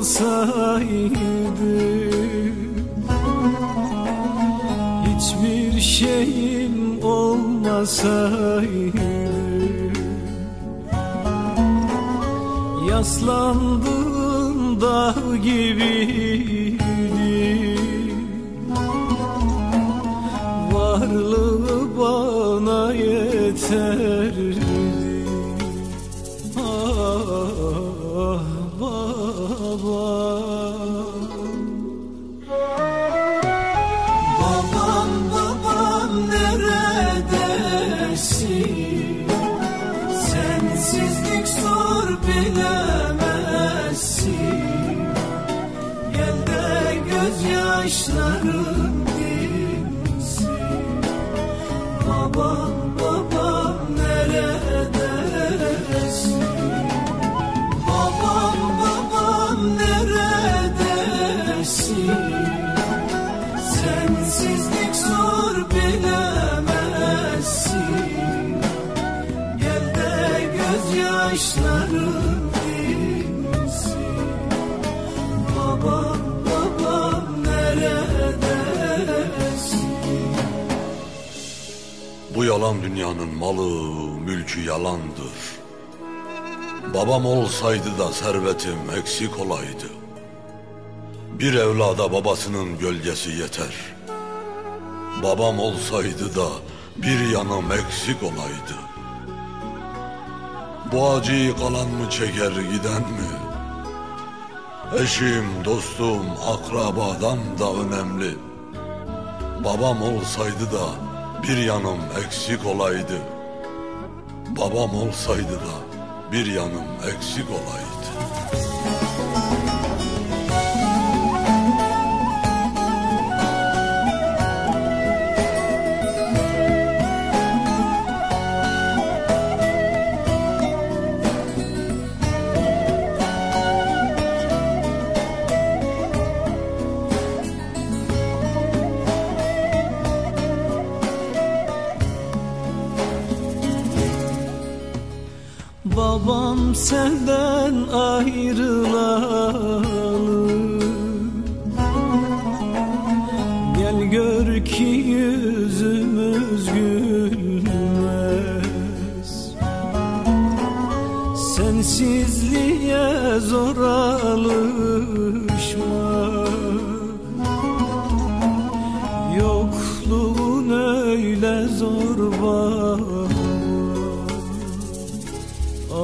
olmasaydı Hiçbir şeyim olmasaydı Yaslandığım dağ gibiydi. Varlığı bana yeterdi dinsin Babam babam neredesin? Babam babam neredesin? Sensizlik zor bilemezsin. Gel de gözyaşlarım yalan dünyanın malı, mülkü yalandır. Babam olsaydı da servetim eksik olaydı. Bir evlada babasının gölgesi yeter. Babam olsaydı da bir yanım eksik olaydı. Bu acıyı kalan mı çeker giden mi? Eşim, dostum, akrabadan da önemli. Babam olsaydı da bir yanım eksik olaydı. Babam olsaydı da bir yanım eksik olaydı. Babam senden ayrılalı Gel gör ki yüzümüz gülmez. Sensizliğe zor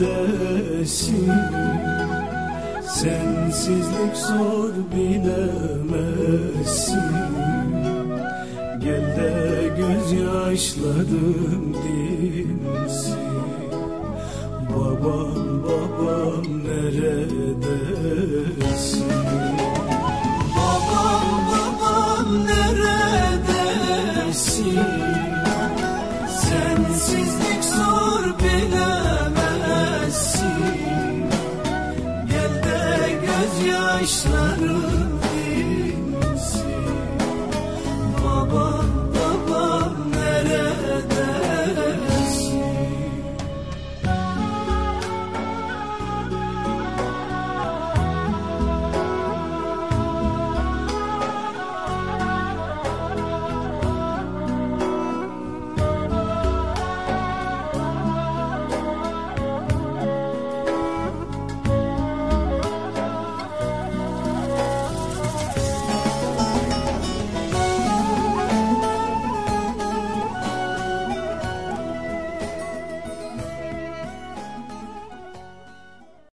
neredesin? Sensizlik zor bilemezsin. Gel de gözyaşlarım dinsin. Babam babam neredesin gözyaşlarım dinsin Baba